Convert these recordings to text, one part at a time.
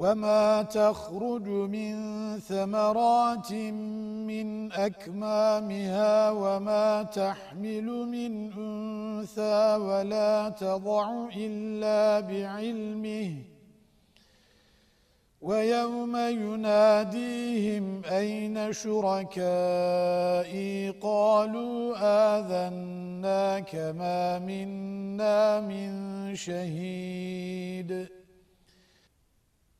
وما تخرج من ثمرات من أكمامها وما تحمل من أنثى ولا تضع إلا بعلمه ويوم يناديهم أين شركائي قالوا آذناك ما منا من شهيد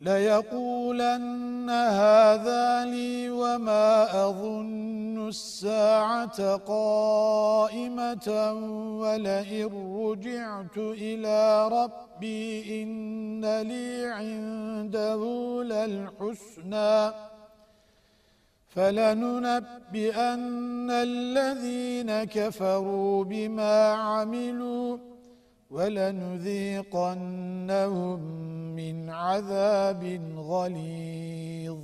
ليقولن هذا لي وما أظن الساعة قائمة ولئن رجعت إلى ربي إن لي عنده للحسنى فلننبئن الذين كفروا بما عملوا ولنذيقنهم من عذاب غليظ.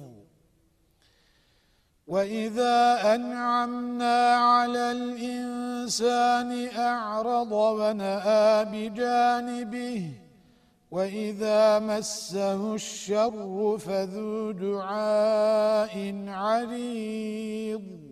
وإذا أنعمنا على الإنسان أعرض ونأى بجانبه وإذا مسه الشر فذو دعاء عريض.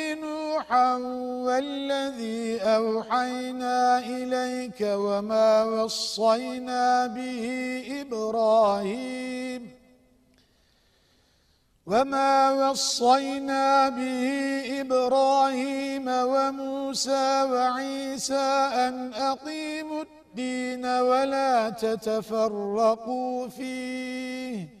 والذي أوحينا إليك وما وصينا به إبراهيم وما وصينا به إبراهيم وموسى وعيسى أن أقيموا الدين ولا تتفرقوا فيه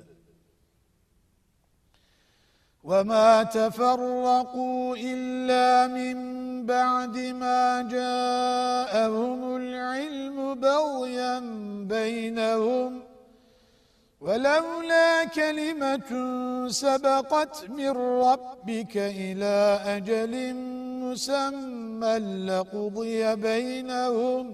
وما تفرقوا إلا من بعد ما جاءهم العلم بغيا بينهم. ولولا كلمة سبقت من ربك إلى أجل مسمى لقضي بينهم.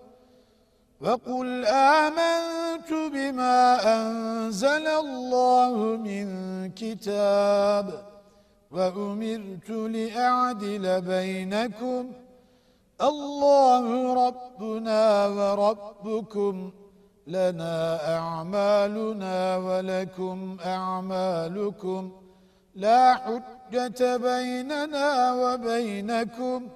وَقُلْ آمَنْتُ بِمَا أَنزَلَ اللَّهُ مِنْ كِتَابٍ وَأُمِرْتُ لِأَعْدِلَ بَيْنَكُمْ اللَّهُ رَبُّنَا وَرَبُّكُمْ لَنَا أَعْمَالُنَا وَلَكُمْ أَعْمَالُكُمْ لَا حُجَّةَ بَيْنَنَا وَبَيْنَكُمْ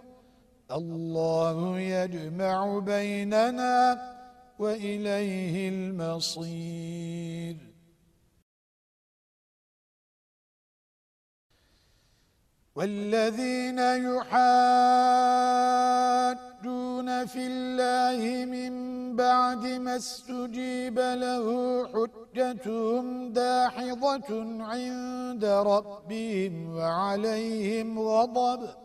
الله يجمع بيننا وإليه المصير. والذين يحادون في الله من بعد ما استجيب له حجتهم داحضة عند ربهم وعليهم غضب.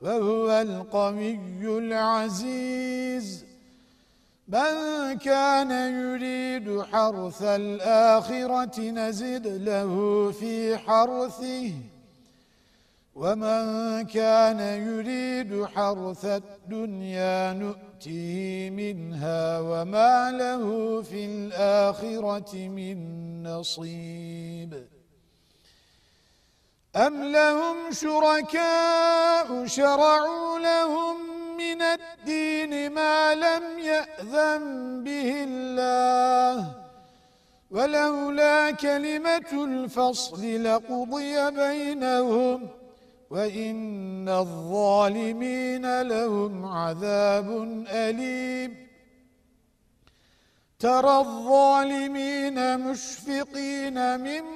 وهو القوي العزيز. من كان يريد حرث الآخرة نزد له في حرثه. ومن كان يريد حرث الدنيا نؤتيه منها وما له في الآخرة من نصيب. أم لهم شركاء شرعوا لهم من الدين ما لم يأذن به الله ولولا كلمة الفصل لقضي بينهم وإن الظالمين لهم عذاب أليم ترى الظالمين مشفقين مما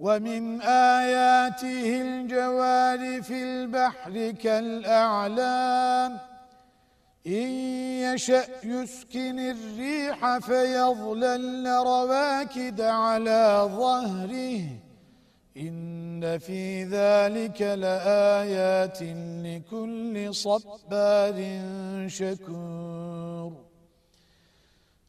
ومن آياته الجوار في البحر كالأعلام. إن يشأ يسكن الريح فيظلل رواكد على ظهره. إن في ذلك لآيات لكل صبار شكور.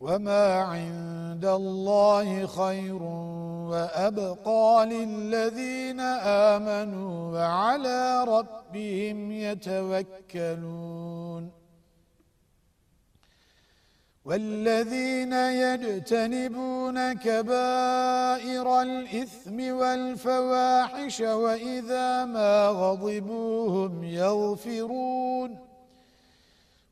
وما عند الله خير وأبقى للذين آمنوا وعلى ربهم يتوكلون والذين يجتنبون كبائر الإثم والفواحش وإذا ما غضبوهم يغفرون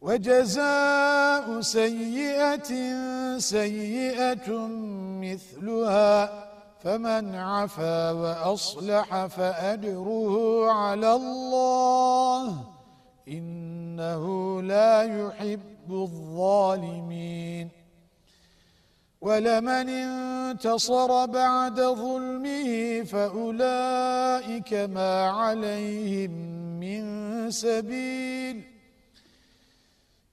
وجزاء سيئة سيئة مثلها فمن عفا وأصلح فأجره على الله إنه لا يحب الظالمين. ولمن انتصر بعد ظلمه فأولئك ما عليهم من سبيل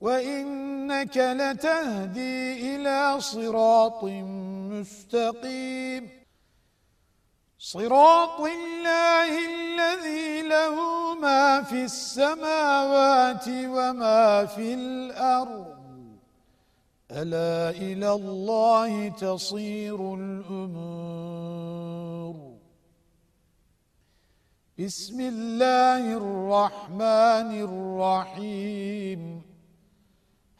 وَإِنَّكَ لَتَهْدِي إِلَى صِرَاطٍ مُسْتَقِيمٍ. صِرَاطِ اللَّهِ الَّذِي لَهُ مَا فِي السَّمَاوَاتِ وَمَا فِي الْأَرْضِ. أَلَا إِلَى اللَّهِ تَصِيرُ الْأُمُورُ. بِسْمِ اللَّهِ الرَّحْمَنِ الرَّحِيمِ.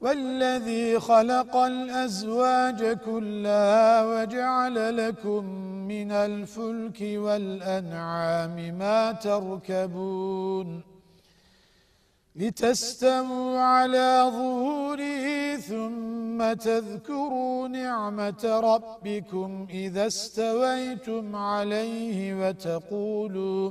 والذي خلق الأزواج كلها وجعل لكم من الفلك والأنعام ما تركبون لتستموا على ظهوره ثم تذكروا نعمة ربكم إذا استويتم عليه وتقولوا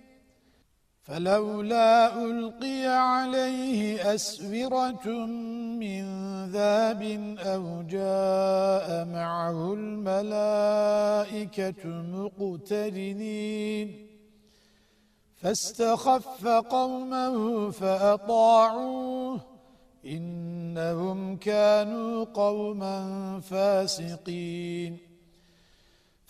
فلولا ألقي عليه أسورة من ذاب أو جاء معه الملائكة مقترنين فاستخف قومه فأطاعوه إنهم كانوا قوما فاسقين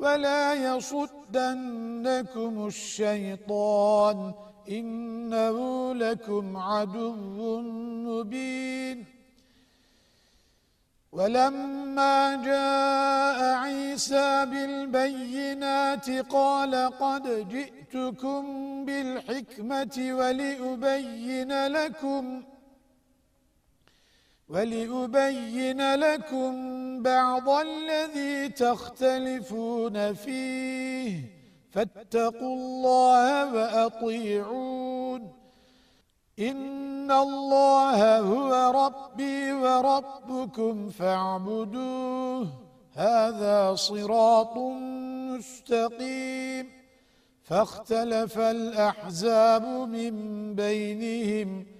ولا يصدنكم الشيطان إنه لكم عدو مبين. ولما جاء عيسى بالبينات قال قد جئتكم بالحكمة ولأبين لكم ولأبين لكم بعض الذي تختلفون فيه. فاتقوا الله وأطيعون. إن الله هو ربي وربكم فاعبدوه. هذا صراط مستقيم. فاختلف الأحزاب من بينهم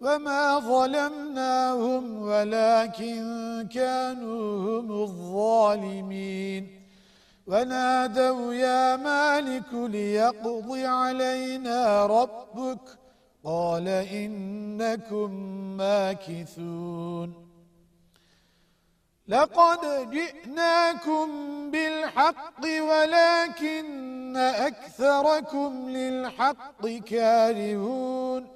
وما ظلمناهم ولكن كانوا هم الظالمين ونادوا يا مالك ليقض علينا ربك قال إنكم ماكثون لقد جئناكم بالحق ولكن أكثركم للحق كارهون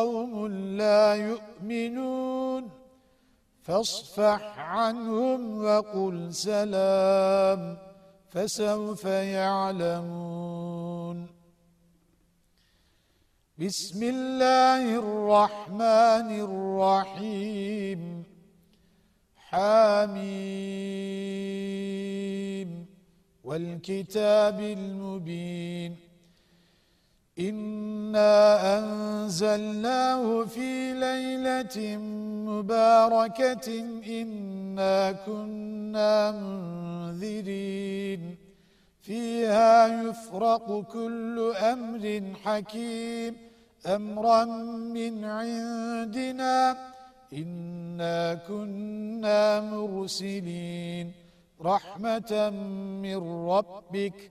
قوم لا يؤمنون. فاصفح عنهم وقل سلام فسوف يعلمون. بسم الله الرحمن الرحيم. حميم. والكتاب المبين. إنا أنزلناه في ليلة مباركة إنا كنا منذرين فيها يفرق كل أمر حكيم أمرا من عندنا إنا كنا مرسلين رحمة من ربك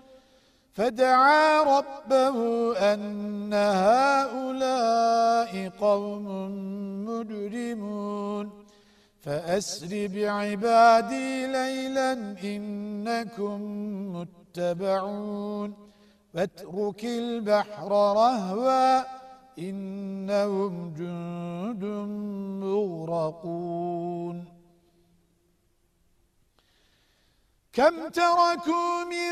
فدعا ربه أن هؤلاء قوم مجرمون. فأسر بعبادي ليلا إنكم متبعون. فاترك البحر رهوا إنهم جند مغرقون. كم تركوا من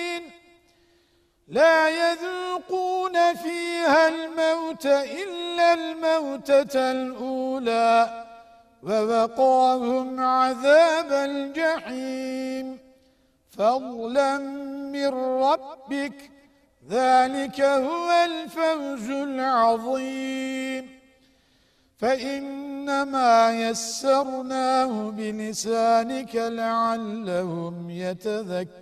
لا يذوقون فيها الموت إلا الموتة الأولى ووقاهم عذاب الجحيم. فضلا من ربك ذلك هو الفوز العظيم. فإنما يسرناه بلسانك لعلهم يتذكرون.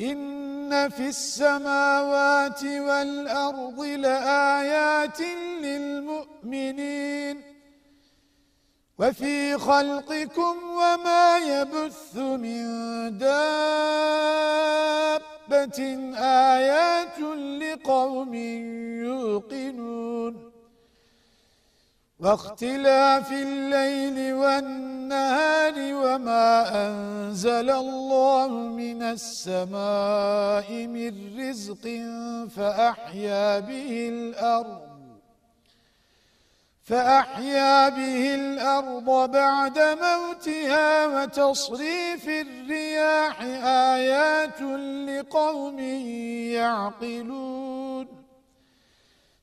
إن في السماوات والأرض لآيات للمؤمنين وفي خلقكم وما يبث من دابة آيات لقوم يوقنون واختلاف الليل والنهار وما أنزل الله من السماء من رزق فأحيا به الأرض فأحيا به الأرض بعد موتها وتصريف الرياح آيات لقوم يعقلون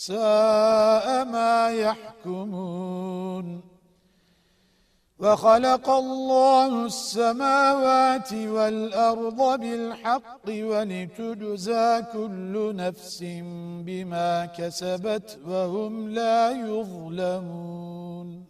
ساء ما يحكمون. وخلق الله السماوات والأرض بالحق ولتجزى كل نفس بما كسبت وهم لا يظلمون.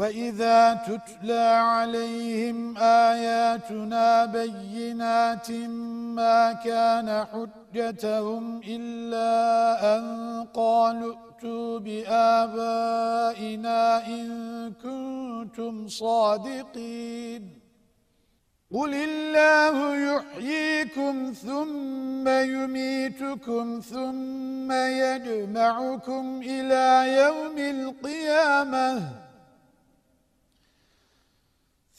وَإِذَا تُتْلَى عَلَيْهِمْ آيَاتُنَا بَيِّنَاتٍ مَا كَانَ حُجَّتَهُمْ إِلَّا أَن قَالُوا ائْتُوا بِآبَائِنَا إِن كُنتُمْ صَادِقِينَ قُلِ اللَّهُ يُحْيِيكُمْ ثُمَّ يُمِيتُكُمْ ثُمَّ يَجْمَعُكُمْ إِلَى يَوْمِ الْقِيَامَةِ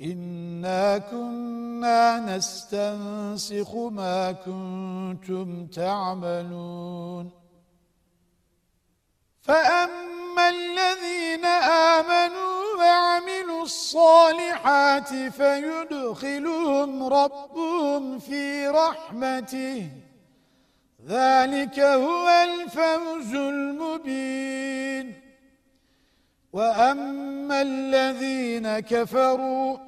إنا كنا نستنسخ ما كنتم تعملون فأما الذين آمنوا وعملوا الصالحات فيدخلهم ربهم في رحمته ذلك هو الفوز المبين وأما الذين كفروا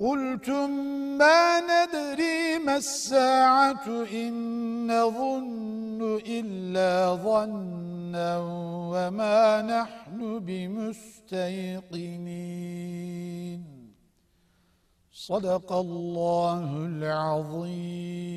قلتم ما ندري الساعة إن نظن إلا ظنا وما نحن بمستيقنين. صدق الله العظيم.